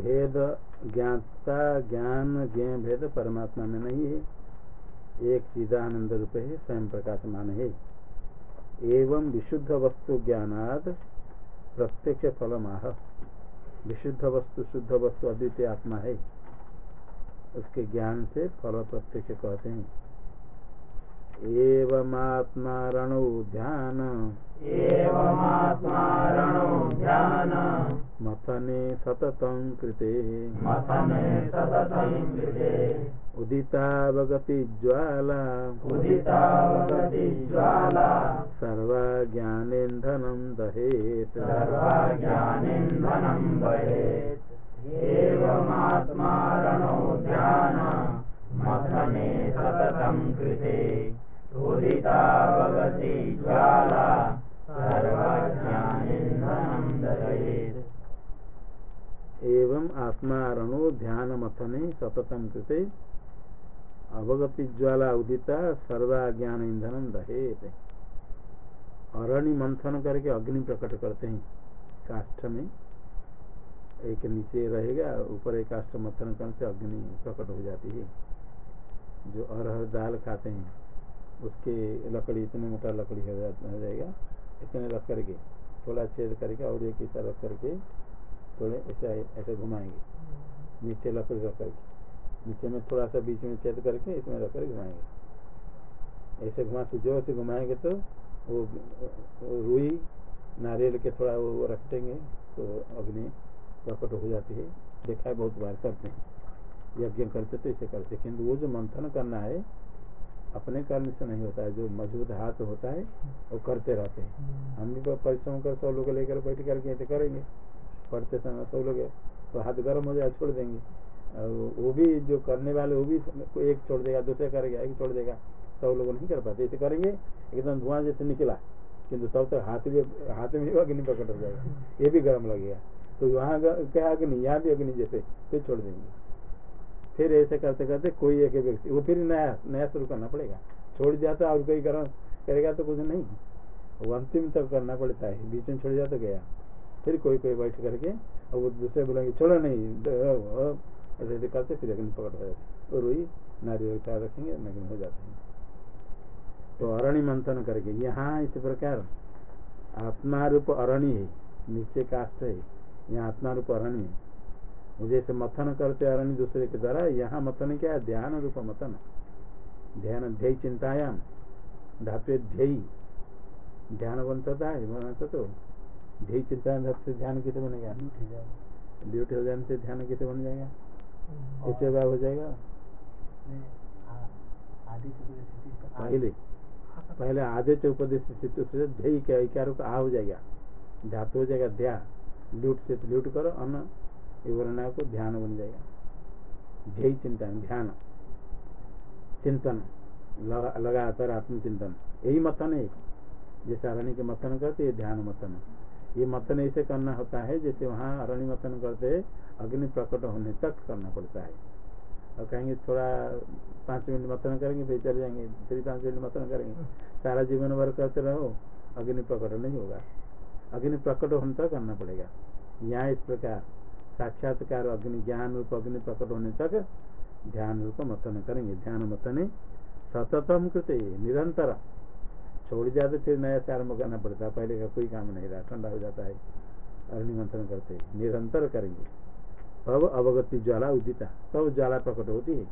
भेद ज्ञाता ज्ञान ज्ञ भेद परमात्मा में नहीं है। एक चिदानंद रूप है, स्वयं प्रकाशमान है। एवं विशुद्ध वस्तु ज्ञानाद प्रत्यक्ष फल माह विशुद्ध वस्तु, शुद्ध वस्तु अद्वितीय आत्मा है। उसके ज्ञान से फल प्रत्यक्ष कहते हैं। एवमात्मा रणौ ध्यान। एवमात्मारणो ध्यान। मथने सततं कृते। मथने सततं कृते। उदितावगति ज्वाला। उदितावगति ज्वाला। सर्वा ज्ञानेन्धनं दहेत्। सर्वज्ञानिन्धनं भवेत् एवमात्मारणो ध्यान। मथने सततं कृते। उदितावगति ज्वाला। सर्वज्ञानिन्धनं एवं आत्मारणो ध्यान मथने सततम कृते अवगति ज्वाला उदिता सर्वा ज्ञान ईंधनम दहेत। अरणि मंथन करके अग्नि प्रकट करते हैं। काष्ठ में एक नीचे रहेगा, ऊपर एक काष्ठ मंथन करने से अग्नि प्रकट हो जाती है। जो अरहर दाल खाते हैं, उसके लकड़ी, इतने मोटा लकड़ी हो जाएगा। इतने रख करके, थोड़ा छेद करके और एक ऐसा रख करके थोड़े ऐसे ऐसे घुमाएँगे। नीचे लकड़ी रख करके। नीचे में थोड़ा सा बीच में छेद करके इसमें रख कर घुमाएँगे। ऐसे घुमा से ज़ोर से घुमाएँगे तो वो वो रुई, नारियल के थोड़ा वो रख देंगे तो अग्नि प्रकट हो जाती है। देखा है बहुत बार करते हैं। यज्ञ करते तो इसे करते किंतु वो जो मंथन करना है, अपने कारण से नहीं होता है। जो मज़बूत हाथ होता है, वो करते रहते हैं। हम भी परिश्रम कर सौ लोग लेकर बैठ करके ऐसे करेंगे। पढ़ते समय सब लोग तो हाथ गर्म हो जाए, छोड़ देंगे। और वो भी जो करने वाले, वो भी एक छोड़ देगा, दूसरे करेगा एक छोड़ देगा, सब लोग नहीं कर पाते। ऐसे करेंगे, एकदम धुआँ जैसे निकला, किंतु तब तक हाथ भी, हाथ में अग्नि हो जाएगा। ये भी गर्म लगेगा तो वहाँ क्या अग्नि, यहाँ भी अग्नि जैसे फिर छोड़ देंगे। फिर ऐसे करते करते कोई एक व्यक्ति, वो फिर नया नया शुरू करना पड़ेगा। छोड़ जाता तो और कोई गर्म करेगा तो कुछ नहीं। वो अंतिम तक करना पड़ता है, बीच में छोड़ दिया तो गया। फिर कोई कोई बैठ करके और वो दूसरे बोलेंगे चलो नहीं ऐसे करते, फिर अग्नि पकड़ हो और वही का रखेंगे नग्न हो जाते हैं। तो अरणि मंथन करके यहाँ इस प्रकार, आत्मा रूप अरणि है, नीचे काष्ठ है, यहाँ आत्मा रूप अरणि है। जैसे मथन करते अरणि दूसरे के द्वारा, यहाँ मथन क्या है? ध्यान रूप मथन। ध्यान ध्यय चिंतायाम, धातु ध्यय। ध्यान बनता है बनता तो ध्यय चिंता धातु से ध्यान कैसे बनेगा ड्यूटी हो जाने से ध्यान कैसे बन जाएगा? कैसे भाव हो जाएगा? पहले। पहले आधे से उपदेश से ध्यय क्या इकारों का आ हो जाएगा। धातु हो जाएगा ध्या। लूट से लूट करो अन्न ये वर्णा को ध्यान बन जाएगा। ध्यय चिंतन ध्यान। चिंतन लगातार आत्मचिंतन। यही मथन है। जैसे अरण्य के मथन करते ये ध्यान मथन। ये मथन ऐसे करना होता है, जैसे वहाँ अरण्य मथन करते अग्नि प्रकट होने तक करना पड़ता है। और कहेंगे थोड़ा पाँच मिनट मतन करेंगे, फिर चले जाएँगे, फिर पाँच मिनट मतन करेंगे। सारा जीवन भर करते रहो, अग्नि प्रकट नहीं होगा। अग्नि प्रकट होने तक करना पड़ेगा। यहाँ इस प्रकार साक्षात्कार, अग्नि ज्ञान रूप, अग्नि प्रकट होने तक ध्यान रूप मतन करेंगे। ध्यान मतने सततम कृते, निरंतर। छोड़ जाते फिर नया से आरंभ करना पड़ता है। पहले का कोई काम नहीं रहा, ठंडा हो जाता है। अग्नि मंथन करते निरंतर करेंगे। तब अवगति ज्वाला उदिता, तब ज्वाला प्रकट होती है।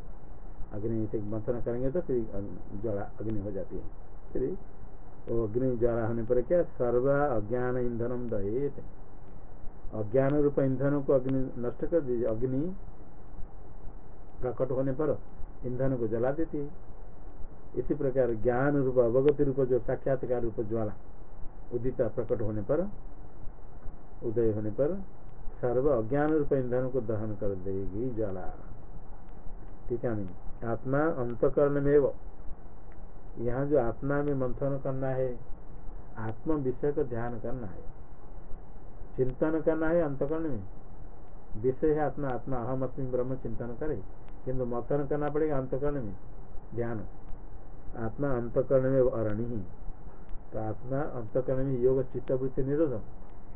अग्नि से मंथन करेंगे तो फिर ज्वाला अग्नि हो जाती है। फिर वो अग्नि ज्वाला होने पर क्या? सर्व अज्ञान ईंधनम दहेत। अज्ञान रूप ईंधनों को अग्नि नष्ट कर दीजिए। अग्नि प्रकट होने पर ईंधन को जला देती है। इसी प्रकार ज्ञान रूप, अवगति रूप, जो साक्षात्कार रूप ज्वाला, उदित प्रकट होने पर, उदय होने पर सर्व अज्ञान रूप ईंधन को दहन कर देगी ज्वाला। ठीक है नहीं आत्मा अंतकरण में वो यहाँ जो आत्मा में मंथन करना है, आत्म विषय का ध्यान करना है। चिंतन करना है अंतकरण में। विषय है आत्मा आत्मा अहम अस्मी ब्रह्म चिंतन करे, किंतु मंथन करना पड़ेगा अंतकरण में, ध्यान। आत्मा अंतकरण में अरणि ही तो आत्मा अंतकरण में योग चित्त वृत्ति निरोध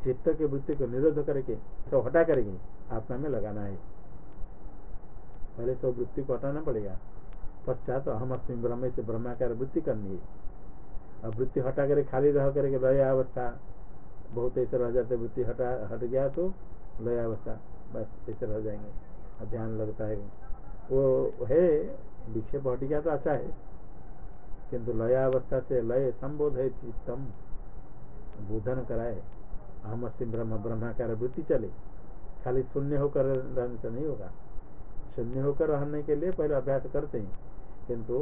चित्त के वृत्ति को निरोध करके तो हटा करेंगे आत्मा में लगाना है। पहले तो वृत्ति को हटाना पड़ेगा। पश्चात अहम अस्मी ब्रह्म से ब्रह्माकार वृत्ति करनी है। अब वृत्ति हटा कर खाली रह करके लय अवस्था बहुत ऐसे रह जाते वृत्ति हटा, हट गया तो लय अवस्था बस ऐसे रह जाएँगे। ध्यान लगता है। वो है, विक्षेप हट गया तो अच्छा है। किंतु लय अवस्था से लय संबोध है चित्तम बोधन कराए। अहम अस्मी ब्रह्म, ब्रह्माकार वृत्ति चले। खाली शून्य होकर रहने से नहीं होगा। शून्य होकर रहने के लिए पहले अभ्यास करते हैं। किंतु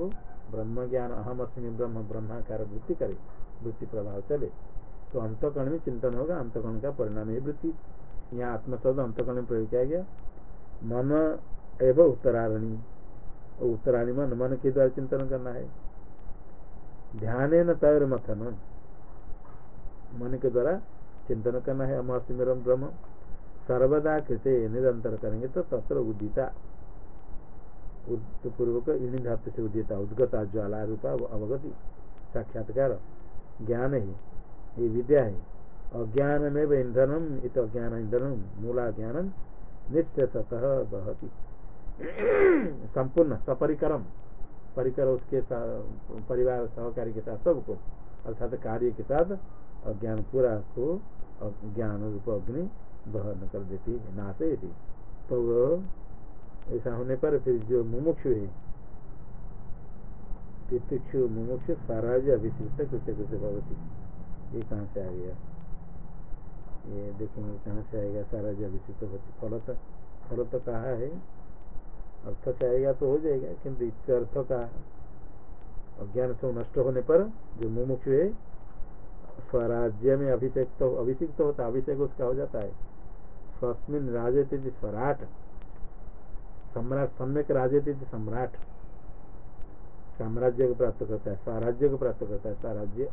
ब्रह्म ज्ञान अहम अस्मी ब्रह्म, ब्रह्माकार वृत्ति करे। वृत्ति प्रभाव चले। तो अंतकर्ण में चिंतन होगा। अंतकर्ण का परिणाम है वृत्ति। यहाँ आत्मशब्द अंतकर्ण में प्रयोग किया गया। मन एवं उत्तरारणी। उत्तराणी मन मन के द्वारा चिंतन करना है। ध्यान न तैर मथन मन के द्वारा चिंतन करना है अमहसिमरम ब्रह्म। सर्वदा कृते निरंतर करेंगे तो तत्र उदिता। पूर्वक इणी धातु से उदिता, उद्गता ज्वाला रूपा अवगति, साक्षात्कार, ज्ञान है, ये विद्या है। अज्ञान में ईंधनम इत अज्ञान ईंधनम मूला ज्ञान नित्यतः बहती। संपूर्ण, सपरिकरम। परिकर उसके परिवार सहकारी के साथ सबको, अर्थात कार्य के साथ अज्ञान पूरा को ज्ञान रूप अग्नि दहन कर देती है नाशे थी तो ऐसा होने पर फिर जो मुमुक्षु है तितिक्षु मुमुक्षु स्वराज्य अभिषिक्त कृत्य कृत्य भवती। ये कहाँ से आ गया? ये देखेंगे कहाँ से आएगा? स्वराज्य अभिषिक्त भवती फल तो फल तो कहा है? अर्थ से आएगा तो हो जाएगा, किंतु इसके अर्थ का अज्ञान से नष्ट होने पर जो मुमुक्षु है, स्वराज्य में अभिषेक तो अभिषिक्त तो होता अभिषेक उसका हो जाता है। स्वस्मिन राजती स्वराट। सम्राट सम्यक राजती सम्राट। साम्राज्य को प्राप्त करता है, स्वराज्य को प्राप्त करता है, स्वराज्य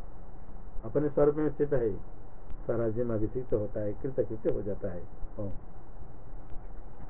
अपने स्वरूप में स्थित है। स्वराज्य में अभिषिक्त होता है कृत कृत्य हो जाता है।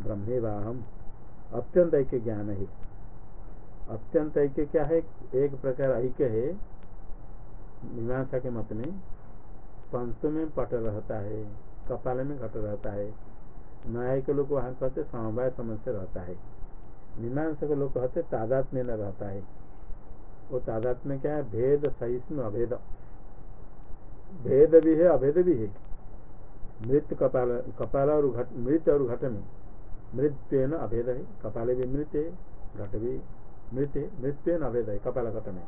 ब्रह्मे वाहम अत्यंत ऐक्य ज्ञान है। अत्यंत ऐक्य क्या है? एक प्रकार ऐक्य है। मीमांसा के मत में पंच में पट रहता है, कपाल में घट रहता है, न्याय के लोग वहाँ कहते समवाय समस्या रहता है। मीमांसा के लोग कहते तादात में न रहता है। वो तादात में क्या है? भेद, सहिष्णु, अभेद। भेद भी है, अभेद भी है। मृत कपाल कपाल और घट, मृत और घट में मृत्यु न अभेद है कपाल भी मृत है घट भी मृत है मृत्यु न अभेद है कपाल घट में।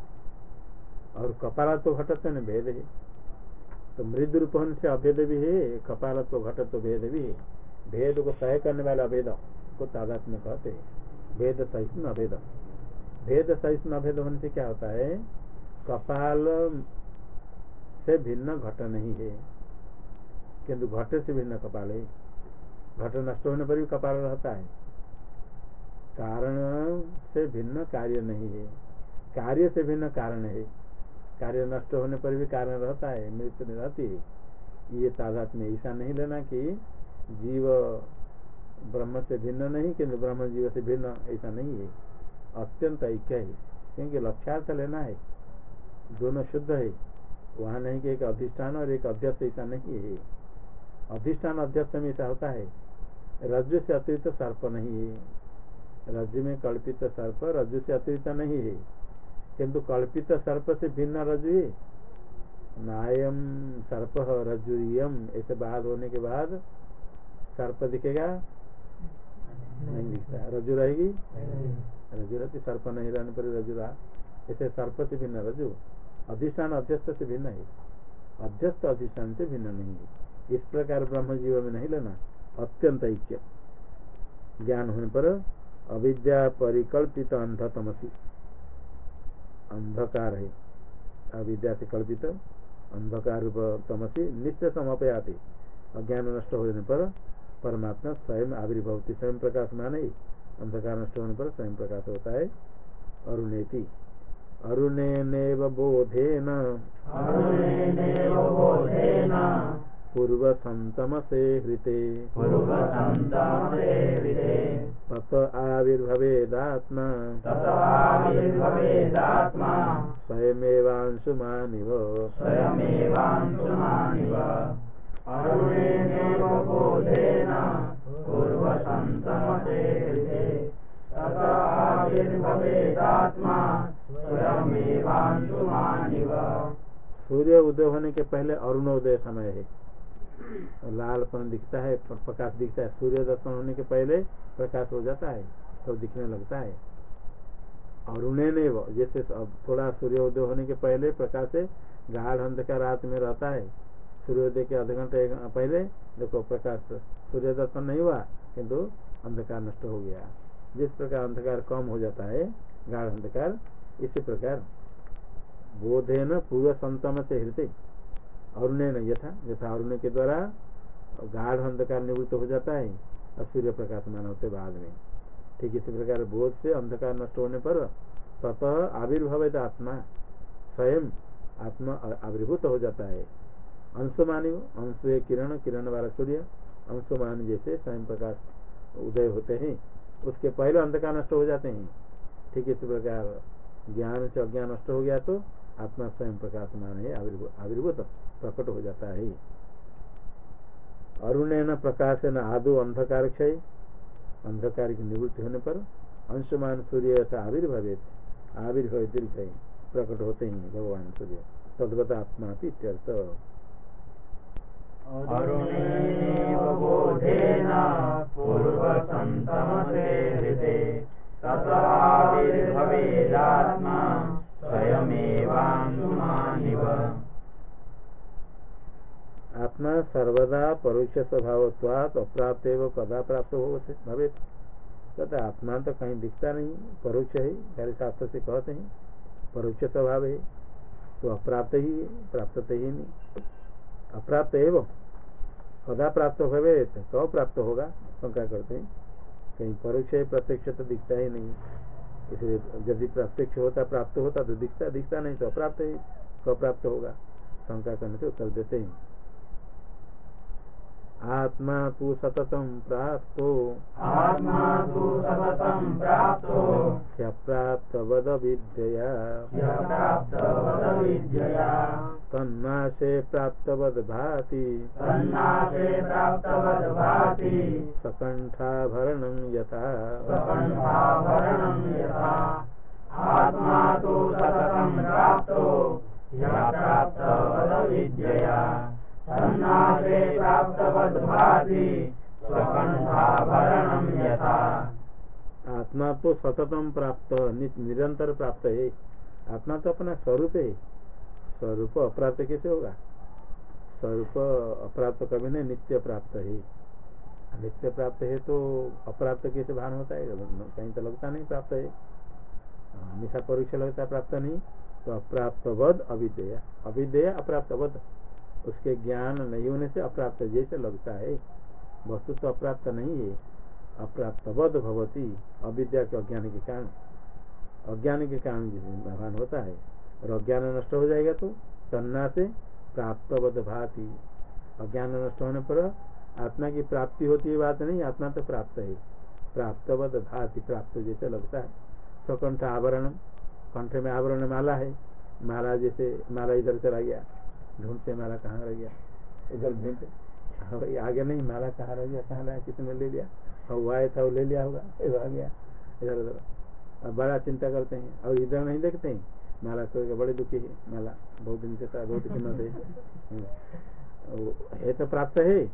और कपाल तो घट न भेद है तो मृद रूप से अभेद भी है, कपाल तो घट तो भेद भी है। भेद को सह करने वाले अभेद को तादात में कहते हैं। भेद सहिष्णु अभेद। भेद सहिष्णु अभेद होने से क्या होता है? कपाल से भिन्न घट नहीं है। किंतु घट से भिन्न कपाल है। घट नष्ट होने पर भी कपाल रहता है। कारण से भिन्न कार्य नहीं है। कार्य से भिन्न कारण है। कार्य नष्ट होने पर भी कारण रहता है, मृत्यु रहती है। ये तादात में ऐसा नहीं लेना कि जीव ब्रह्म से भिन्न नहीं, किंतु ब्रह्म जीव से भिन्न ऐसा नहीं है। अत्यंत ऐक्य है। क्योंकि लक्ष्यार्थ लेना है। दोनों शुद्ध है। वहाँ नहीं कि एक अधिष्ठान और एक अध्यक्ष ऐसा नहीं है। अधिष्ठान अध्यक्ष में ऐसा होता है। रज्जु से अतिरिक्त सर्प नहीं है। रज्जु में कल्पित सर्प रज्जु से अतिरिक्त नहीं है। किंतु कल्पित सर्प से भिन्न रज्जु है। नायम सर्प रजुयम ऐसे बाद होने के बाद सर्प दिखेगा? नहीं दिखता। रजु रहेगी? रजु रहती, सर्प नहीं रहने पर रजु रहा। ऐसे सर्प से भिन्न रजु अधिष्ठान अध्यस्त से भिन्न है। अध्यस्त अधिष्ठान से भिन्न नहीं है। इस प्रकार ब्रह्म जीव में नहीं लेना। अत्यंत ऐक्य ज्ञान होने पर अविद्या परिकल्पित अंधतमसी। अंधकार है। अविद्या से कल्पित अंधकार रूप तमसी नित्य समापयाते। अज्ञान नष्ट होने पर परमात्मा स्वयं आविर्भवती, स्वयं प्रकाश माने अंधकार नष्ट होने पर स्वयं प्रकाश होता है। अरुणेति। अरुणेनेव बोधेन। पूर्व संतम से हृते। पूर्वसन्तमसेविते तत आविर्भवेदात्मा। स्वयमेवांशुमानिव। स्वयमेवांशुमानिव। अरुणेनेव बोधेन। पूर्वसन्तमसेविते तथाविर्भवेदात्मा स्वयमेवांशुमानिव। सूर्य उदय होने के पहले अरुणोदय समय है। लालपन दिखता है प्रकाश दिखता है। सूर्य दर्शन होने के पहले प्रकाश हो जाता है तो दिखने लगता है। अरुणे ने वो, जैसे थोड़ा सूर्योदय होने के पहले प्रकाश है गाढ़ अंधकार रात में रहता है। सूर्योदय के आधे घंटे पहले देखो प्रकाश सूर्य दर्शन नहीं हुआ, किंतु अंधकार नष्ट हो गया। जिस प्रकार अंधकार कम हो जाता है, गाढ़ अंधकार, इसी प्रकार बोधे न पूर्व संतम से हृदय। अरुणे न यथा यथा अरुण के द्वारा गाढ़ अंधकार निवृत्त हो जाता है और सूर्य प्रकाशमान होते बाद में। ठीक इसी प्रकार बोध से अंधकार नष्ट होने पर ततः आविर्भव आत्मा, स्वयं आत्मा आविर्भूत हो जाता है। अंश अंशुमानी अंश किरण किरण वाला सूर्य, अंशुमान जैसे स्वयं प्रकाश उदय होते हैं, उसके पहले अंधकार नष्ट हो जाते हैं। ठीक इसी प्रकार ज्ञान से अज्ञान नष्ट हो गया तो आत्मा स्वयं प्रकाशमान है आविर्भूत, प्रकट हो जाता है। अरुणेन प्रकाशन आदो अंधकार क्षय अंधकार की निवृत्ति होने पर अंशमान सूर्य ऐसा आविर्भवित आविर्भव दीर्घ प्रकट होते हैं भगवान सूर्य। तद्वत आत्मा भी इत्यर्थ अरुणेनेव आत्मा सर्वदा परोक्ष स्वभावत्वात् अप्राप्त एवं कदा प्राप्त हो भवे कहते आत्मा तो कहीं दिखता नहीं, परोक्ष है सारे शास्त्र से कहते हैं, परोक्ष स्वभाव है तो अप्राप्त ही है, प्राप्त तो ही नहीं। अप्राप्त एवं कदा प्राप्त भवे कब प्राप्त होगा शंका करते हैं? कहीं परोक्ष है, प्रत्यक्ष तो दिखता ही नहीं। इसलिए यदि प्रत्यक्ष होता, प्राप्त होता तो दिखता दिखता नहीं तो अप्राप्त ही स्वप्राप्त प्राप्त होगा। शंका करने से उत्तर देते हैं। आत्मा तु सततं प्राप्तो। आत्मा तु सततं प्राप्तो। ह्यप्राप्तवद विद्यया ह्यप्राप्तवद विद्यया तन्नाशे प्राप्तवद् भाति तन्नाशे प्राप्तवद् भाति सकण्ठाभरणं यथा। सकण्ठाभरणं यथा। आत्मा तु सततं प्राप्तो। ह्यप्राप्तवद विद्यया आत्मा तो सततम प्राप्त निरंतर प्राप्त है। आत्मा तो अपना स्वरूप है। स्वरूप अप्राप्त कैसे होगा? स्वरूप अप्राप्त कभी नहीं, नित्य प्राप्त है। नित्य प्राप्त है तो अप्राप्त कैसे भान होता है? कहीं तो लगता नहीं प्राप्त है। हमेशा परीक्षा लगता है, प्राप्त नहीं। तो अप्राप्तवद अविद्या अविद्या अप्राप्तवद। उसके ज्ञान नहीं होने से अप्राप्त जैसे लगता है। वस्तु तो अप्राप्त नहीं है। अप्राप्तवद भवती, अविद्या के अज्ञान के कारण। अज्ञान के कारण भान होता है। और अज्ञान नष्ट हो जाएगा तो तन्ना से प्राप्तवद भाति। अज्ञान नष्ट होने पर आत्मा की प्राप्ति होती है बात नहीं, आत्मा तो प्राप्त है। प्राप्तवद भाति, प्राप्त जैसे लगता है। स्वकंठ आवरण कंठ में आवरण माला है। माला जैसे, माला इधर चला गया। ढूंढते, माला कहाँ रह गया? इधर ढूंढते हाँ आगे नहीं, माला कहाँ रह गया? कहाँ रहा किसने ले लिया? और वो आया था, वो ले लिया होगा। इधर आ गया, इधर, उधर। अब बड़ा चिंता करते हैं। और इधर नहीं देखते हैं। माला तो बड़े दुखी है। माला बहुत दिन से था, बहुत कीमत है। है तो प्राप्त है।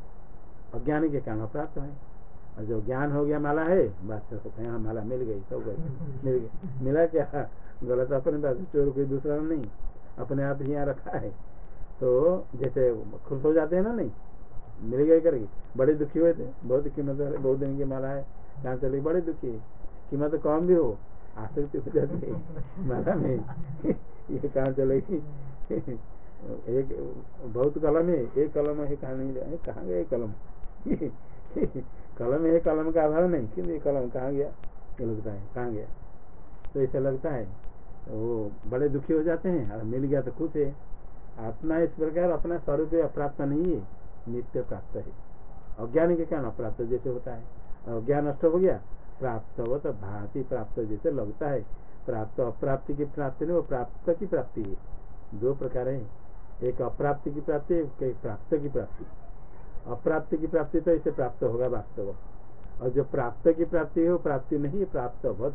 अज्ञान के कारण प्राप्त है। और जो ज्ञान हो गया, माला है बस तो यहाँ माला मिल गई, सब गई, मिल गई। मिला क्या? गलत अपने पास चोर कोई दूसरा नहीं। अपने आप ही यहाँ रखा है। तो जैसे खुश हो जाते हैं ना, नहीं? मिल गए करके। बड़े दुखी हुए थे। बहुत कीमत बहुत दिन की माला है। कहाँ चले बड़े दुखी। कीमत कम भी हो, आसक्ति हो जाती है। माला में। ये कहाँ चलेगी एक, बहुत कलम है। एक कलम है, कहाँ नहीं है कहाँ गए कलम? कलम है कलम का अभाव नहीं। किंतु ये कलम कहाँ गया? ये लगता है, कहाँ गया? तो ऐसा लगता है। वो बड़े दुखी हो जाते हैं। और मिल गया तो खुश है। आत्मा इस प्रकार अपना स्वरूप अप्राप्त नहीं है, नित्य प्राप्त है। अज्ञान के कारण अप्राप्त जैसे होता है। अज्ञान नष्ट हो गया, प्राप्त हो तो भांति प्राप्त जैसे लगता है। प्राप्त अप्राप्ति की प्राप्ति नहीं, वो प्राप्त की प्राप्ति है। दो प्रकार है। एक अप्राप्ति की प्राप्ति, एक प्राप्त की प्राप्ति। अप्राप्ति की प्राप्ति तो इसे प्राप्त होगा वास्तव। और जो प्राप्त की प्राप्ति है, वो प्राप्ति नहीं प्राप्त बध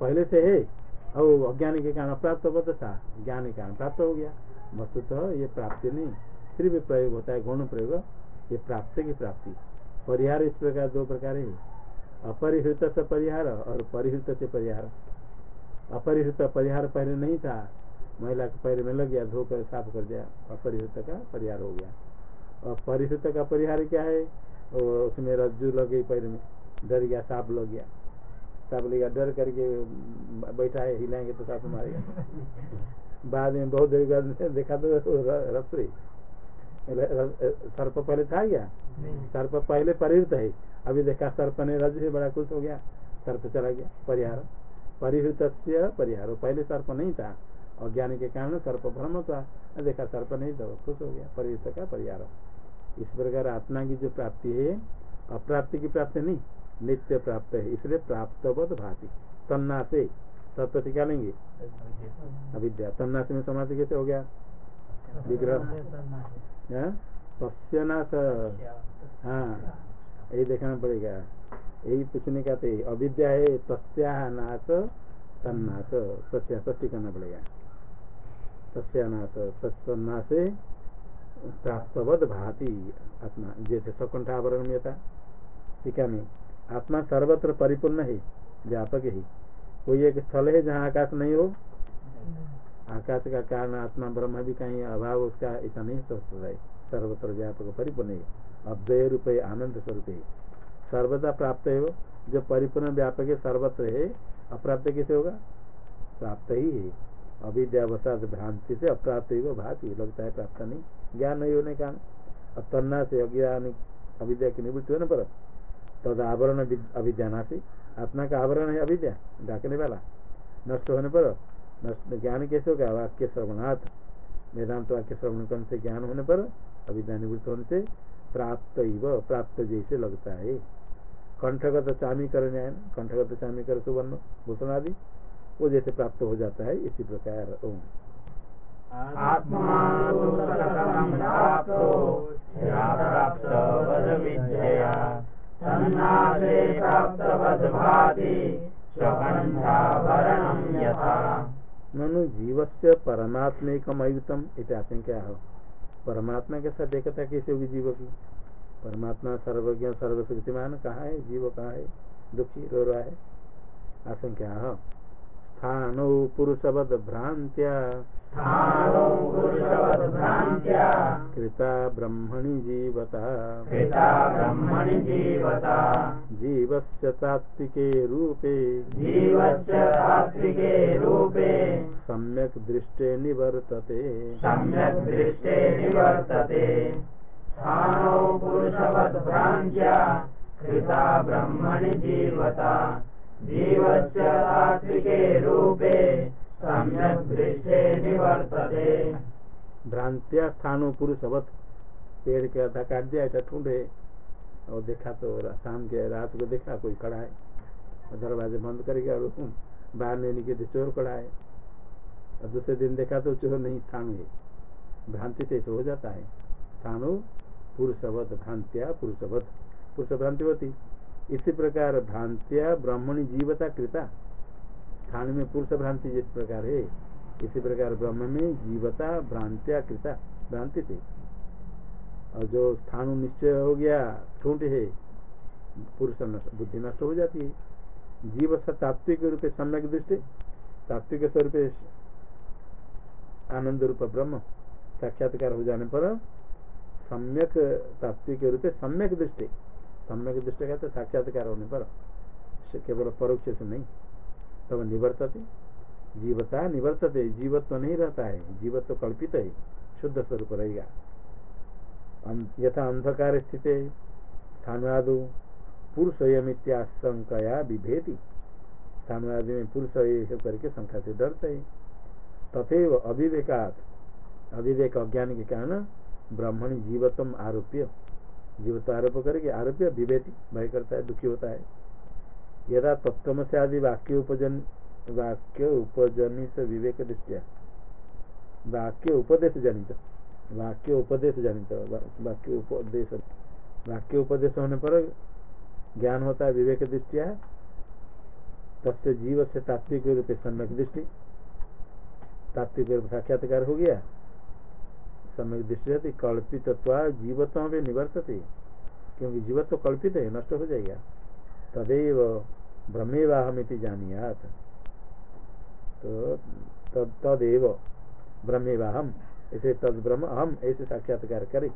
पहले से है। और अज्ञान के कारण अप्राप्त बध था ज्ञान के कारण प्राप्त हो गया। वस्तुतः ये प्राप्ति नहीं, फिर भी प्रयोग होता है गुण प्रयोग, ये प्राप्त की प्राप्ति। परिहार इस प्रकार, दो प्रकार है। अपरिहृत से परिहार और परिहृत से परिहार। अपरिहृत परिहार पहले नहीं था, महिला के पैर में लग गया धोकर साफ़ कर दिया, अपरिहृत का परिहार हो गया। और परिहृत का परिहार क्या है? उसमें रज्जू लग गई पैर में, डर गया साफ़ लग गया। सांप लेगा डर करके बैठा है हिलाएँगे तो सांप मारेगा। बाद में बहुत देर बाद देखा तो रसोई सर्प पहले था क्या? सर्प पहले परिहृत है। अभी देखा सर्प ने रज से बड़ा खुश हो गया। सर्प चला गया परिहार। परिहृत परिहार। पहले सर्प नहीं था। अज्ञान के कारण सर्प भ्रम था। देखा सर्प नहीं था खुश हो गया। परिहृत का परिहार। इस प्रकार आत्मा की जो प्राप्ति है अप्राप्ति की प्राप्ति नहीं नित्य प्राप्त है, इसलिए प्राप्त भाती। तन्ना से तत्व निकालेंगे अविद्या। तन्ना से में समाधि कैसे हो गया? विग्रह। तस्नाश हाँ यही देखना पड़ेगा। यही पूछने का थे अविद्या है, तस्या नाश तन्नाश तस्या ष्टी करना पड़ेगा। तस्यानाश तत्नाश प्राप्तवद भाति। आत्मा, जैसे सकुंठ आवरण में था। टीका में आत्मा सर्वत्र परिपूर्ण है, व्यापक है। कोई एक स्थल है जहाँ आकाश नहीं हो? आकाश का कारण आत्मा, ब्रह्म भी कहीं अभाव, उसका ऐसा नहीं सोचता है। सर्वत्र व्यापक, परिपूर्ण है। अव्यय रूप, आनंद स्वरूप है। सर्वदा प्राप्त है वो। जो परिपूर्ण, व्यापक है, सर्वत्र है, अप्राप्त कैसे होगा? प्राप्त ही है। अविद्यावसाद भ्रांति से अप्राप्त ही वो भाती लगता है प्राप्त नहीं। ज्ञान नहीं होने का तन्ना से अज्ञान, अविद्या की निवृत्ति होने पर तद आवरण अविद्या से आत्मा का आवरण है अविद्या डाकने वाला। नष्ट होने पर ज्ञान कैसे होगा? वाक्य श्रवणात्। वेदांत वाक्य श्रवण करने से ज्ञान होने पर अविद्या निवृत्त होने से प्राप्त प्राप्त जैसे लगता है। कंठगत चामी कर न्याय। कंठगत चामी कर सुवर्ण, भूषण आदि। वो जैसे प्राप्त हो जाता है, इसी प्रकार। ओम। ननु जीव से परमात्मिकम अयुतम आशंका हो। परमात्मा के साथ एकता कैसे होगी जीव की? परमात्मा सर्वज्ञ, सर्वशक्तिमान कहा है? जीव कहा है? दुखी, रो रहा है? आशंका हो। स्थानो पुरुषवद भ्रांत्या कृता ब्रह्मणि जीवता। कृता ब्रह्मणि जीवता। जीवस्य तात्विके रूपे। जीवस्य तात्विके रूपे। सम्यक् दृष्टे निवर्तते। सम्यक् दृष्टे निवर्तते। स्थानौ पुरुषवद्भ्रान्त्या। कृता ब्रह्मणि जीवता भ्रांतिया स्थानो पुरुषवत पेड़ के आधा काट दिया, ऐसा ढूंढे। और देखा तो शाम के रात को देखा, कोई खड़ा है। दरवाजे बंद करेगा और बाहर नहीं निकले चोर खड़ा है। और दूसरे दिन देखा तो चोर नहीं, स्थानु है। भ्रांति से हो जाता है। स्थानु पुरुषवत भ्रांतिया पुरुषवत पुरुष भ्रांति होती। इसी प्रकार भ्रांतिया ब्राह्मणी जीवता कृता। स्थान में पुरुष भ्रांति जिस प्रकार है, इसी प्रकार ब्रह्म में जीवता भ्रांत्या कृता, भ्रांति थे और जो स्थान निश्चय हो गया, ठूंठ है, पुरुष बुद्धि नष्ट हो जाती है। जीव तात्विक रूप सम्यक दृष्टि, तात्विक स्वरूप आनंद रूप ब्रह्म, साक्षात्कार हो जाने पर सम्यक, तात्विक रूप सम्यक दृष्टि। सम्यक दृष्टि का तो साक्षात्कार होने पर केवल परोक्ष से नहीं। तब तो निवर्तते। जीवता निवर्तते। जीवत्व तो नहीं रहता है। जीवत्व तो कल्पित है। शुद्ध स्वरूप रहेगा। यथा अंधकार स्थित। स्थानुवादो पुरुष यमित्याशंकया विभेदी स्थानुवाद में पुरुष ये करके शंका से डरते है। तथेव अविवेकात। अविवेक अज्ञान के कारण ब्राह्मणी जीवत्म आरोप्य जीवत आरोप करके आरोप्य विभेदी, भय करता है, दुखी होता है। यदा तत्व से आदि वाक्य उपजन, वाक्य उपजनित विवेक दृष्टिया, वाक्य उपदेश जनित, वाक्य उपदेश जनित वाक्य उपदेश वाक्य उपदेश होने पर ज्ञान होता है, विवेक दृष्टिया, तस्य जीव से तात्विक रूप से सम्यक दृष्टि, तात्विक रूप साक्षात्कार हो गया। सम्यक दृष्टि कल्पित जीवत्व में निवर्तते। क्योंकि जीवत्व कल्पित है नष्ट हो जाएगा तदेव ब्रह्मेवाहमिति जानियात। तो तदेव ब्रह्मेवाहम। ऐसे तद ब्रह्म, अहम ऐसे साक्षात्कार करे।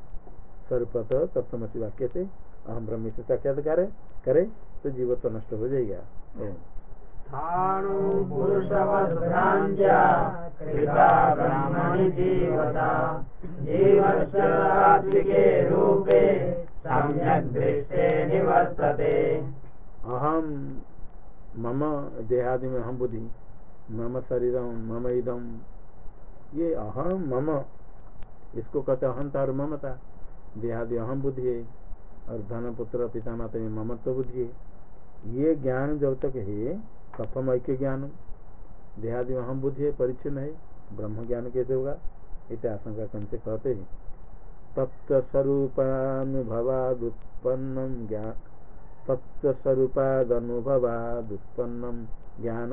स्वरूप तत्वसी वाक्य से अहम ब्रह्म से साक्षात्कार करे तो जीव तो नष्ट हो जाएगा अहम मम देहादि में हम बुद्धि, मम शरीरम मम इदम ये अहम मम, इसको कहते अहंता और ममता। देहादि अहम बुद्धि है, और धन पुत्र पिता माता में ममत्व बुद्धि है। ये ज्ञान जब तक है कथम ऐक्य ज्ञान देहादि अहम बुद्धि है परिचन्न है, ब्रह्म ज्ञान कैसे होगा? इसे आशंका कंसे कहते हैं। तत्व स्वरूपानुभवादुत्पन्नम ज्ञान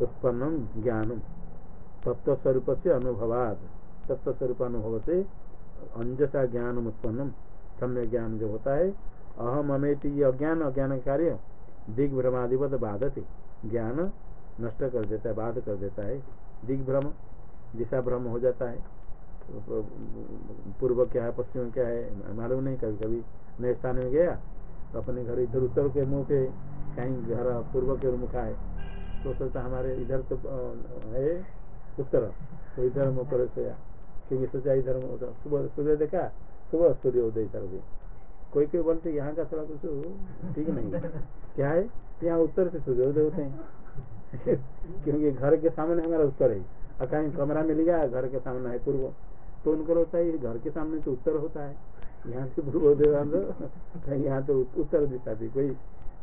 उत्पन्न ज्ञानम तत्व स्वरूप से अनुभवाद तत्व स्वरूप अनुभव से अंजसा ज्ञान उत्पन्न सम्य ज्ञान जो होता है, अहम अमेति ये अज्ञान अज्ञान कार्य दिग्भ्रमादिवत बाधते। ज्ञान नष्ट कर देता है, बाध कर देता है। दिग्भ्रम दिशा भ्रम हो जाता है, पूर्व क्या है, पश्चिम क्या है, मालूम नहीं कभी कभी नए स्थान में गया तो अपने घर इधर उत्तर के मुँह पे कहीं घर पूर्व के मुख आए तो सोचता हमारे इधर तो है उत्तर तो इधर मुँह पर सोया क्योंकि सोचा इधर सुबह सूर्य देखा, सुबह सूर्य उदय इधर भी। कोई कोई बोलते, यहाँ का थोड़ा कुछ ठीक नहीं क्या है? यहाँ उत्तर से सूर्य उदय होते हैं। क्योंकि घर के सामने हमारा उत्तर है। और कहीं कमरा मिल गया, घर के सामने है पूर्व। तो उनको होता है घर के सामने तो उत्तर होता है। यहाँ से पूर्वोदय कहीं यहाँ तो उत्तर दिशा थी। कोई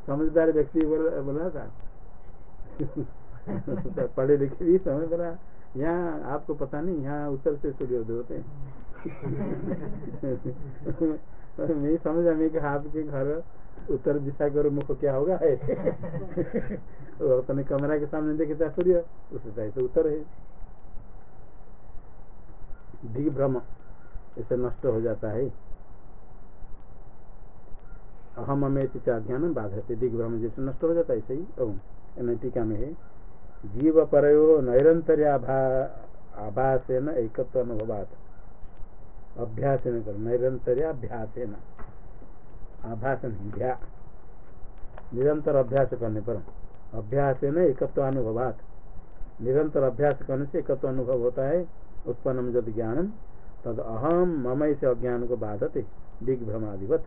समझदार व्यक्ति बोला था पढ़े लिखे भी समझ रहा यहाँ आपको पता नहीं, यहाँ उत्तर से सूर्योदय होते हैं। मैं समझा, मैं कि आपके घर उत्तर दिशा के मुख क्या होगा? है अपने कमरा के सामने देखे था सूर्य उससे चाहे तो उत्तर है। दिग्भ्रम इसे नष्ट हो जाता है। अहम अमेत ज्ञान बाधा से दिग्भ्रम जैसे नष्ट हो जाता है सही ओम। टीका में है जीव पर नैरंतर आभास न एकत्व अनुभवात अभ्यास कर नैरंतर अभ्यास न आभास निरंतर अभ्यास करने पर अभ्यास न एकत्व अनुभवात निरंतर अभ्यास करने से एकत्व अनुभव होता है उत्पन्न जद ज्ञानम, तद अहम ममय से अज्ञान को बाधते, दिग्भ्रमादिवत।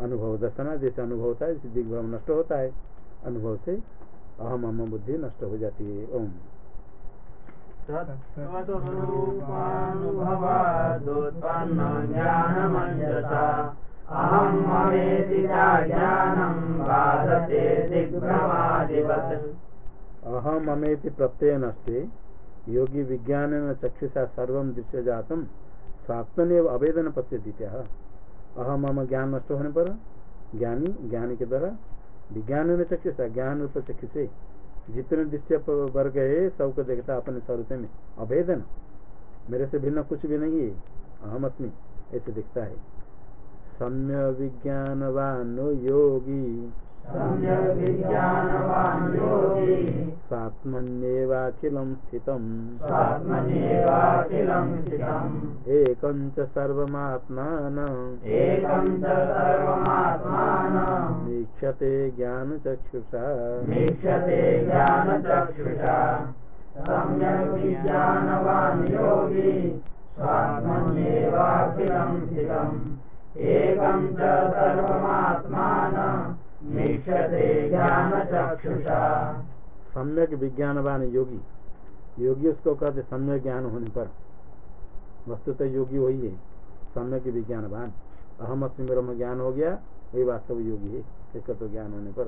अनुभव दर्शना जैसे अनुभव होता है दिग्भ्रम नष्ट होता है। अनुभव से अहम अम बुद्धि नष्ट हो जाती है। ओम। अहम अमेति प्रत्यय नष्टे योगी विज्ञान चक्षुषा सर्व दृश्य जातम स्वात्मन अवेदन पश्यती अहम अम ज्ञान नष्ट होने पर ज्ञानी ज्ञानी के द्वारा विज्ञान में चक्षु ज्ञान रूप चक्षु से जितने दृश्य वर्ग है सबको देखता अपने स्वरूप में। अभेदन मेरे से भिन्न कुछ भी नहीं है। अहम अस्मी, ऐसे दिखता है। सम्य विज्ञानवान योगी स्वात्मन्येवाखिलं स्थितम्। एकं च सर्वमात्मानम् वीक्षते ज्ञानचक्षुषा। स्वात्मन्येवाखिलं स्थितम्। एकं च सर्वमात्मानं। मीक्षते ज्ञानचक्षुषा सम्यक विज्ञानवान योगी। योगी उसको कहते, सम्यक ज्ञान होने पर। वस्तुतः योगी वही है। सम्यक विज्ञानवान। अहम अस्मि ब्रह्म ज्ञान हो गया, वही वास्तव योगी है। एक तो ज्ञान होने पर।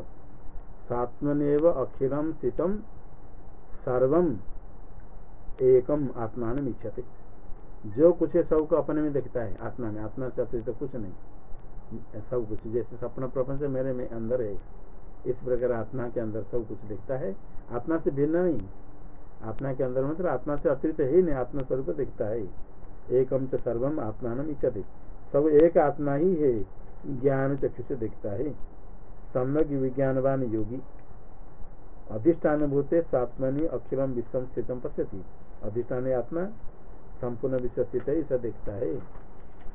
सात्मनेव अखिलम स्थितम सर्वम एकम आत्मान इच्छते। जो कुछ है, सबको अपने में देखता है। आत्मा में। आत्मा से तो कुछ नहीं। सब कुछ जैसे सपना प्रपंच मेरे में अंदर है, इस प्रकार आत्मा के अंदर सब कुछ दिखता है। आत्मा से भिन्न नहीं, आत्मा के अंदर मतलब आत्मा से अतिरिक्त है नहीं आत्मा स्वरूप दिखता है। एकम च सर्वम आत्मान इच्छते। सब एक आत्मा ही है, ज्ञान चक्षु से दिखता है। सम्यक विज्ञानवान योगी अधिष्ठान भूते सात्मनि अखिलम विश्वम स्थितम पश्यति। अधिष्ठान आत्मा, संपूर्ण विश्व स्थित है ऐसा देखता है।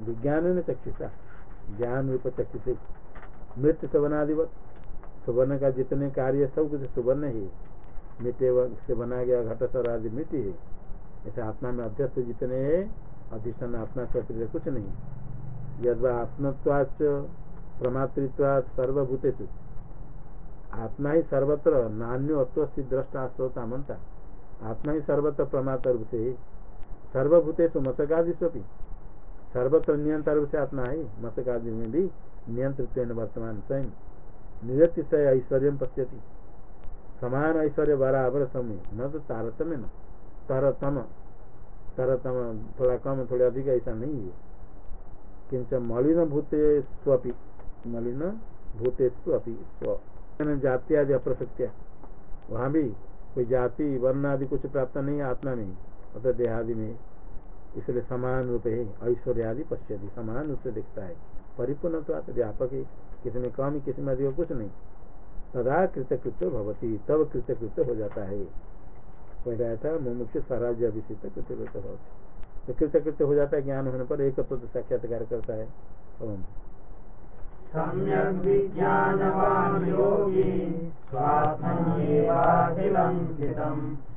विज्ञान ने चक्षुषा। ज्ञान रूप चक्षु से मृत्यु सवनादिवत सुवर्ण का जितने कार्य सब कुछ सुवर्ण ही मिट्टे से बना गया घट सर आदि मिट्टी है। ऐसे आत्मा में अध्यस्त जितने है, अधिष्ठान आत्मा से कुछ नहीं। यद आत्मत्वाच प्रमातृत्वाच सर्वभूतेषु। आत्मा ही सर्वत्र नान्यो अत्व दृष्टा श्रोता मनता आत्मा ही सर्वत्र प्रमाता रूप से सर्वभूतेषु मसकादिशपि सर्वत्र नियंत्रण रूप से आत्मा है। मसकादि में भी नियंत्रित वर्तमान स्वयं। निरतिशय ऐश्वर्य पश्यति। समान ऐश्वर्य बराबर समय न तो तारतम्य न। तरतम। तरतम थोड़ा कम, थोड़ा अधिक ऐसा नहीं है। किंच मलिन भूते स्वपि। मलिन भूते स्वपि, स्व। जाति आदि अप्रसक्त्या वहाँ भी कोई जाति, वर्ण आदि कुछ प्राप्त नहीं, आत्मा में। अतः देहादि में इसलिए समान रूप है ऐश्वर्य आदि पश्यति, समान रूप से दिखता है। परिपूर्ण तो व्यापक है किसी में कम, किसी में अधिक कुछ नहीं। तदा कृतकृत्य भवती, तब कृतकृत्य हो जाता है। रहा था, मुमुक्ष स्वराज्य अभिषित कृतकृत्य भवती। तो कृतकृत्य हो जाता है, ज्ञान होने पर एक तो साक्षात्कार करता है। सम्यक्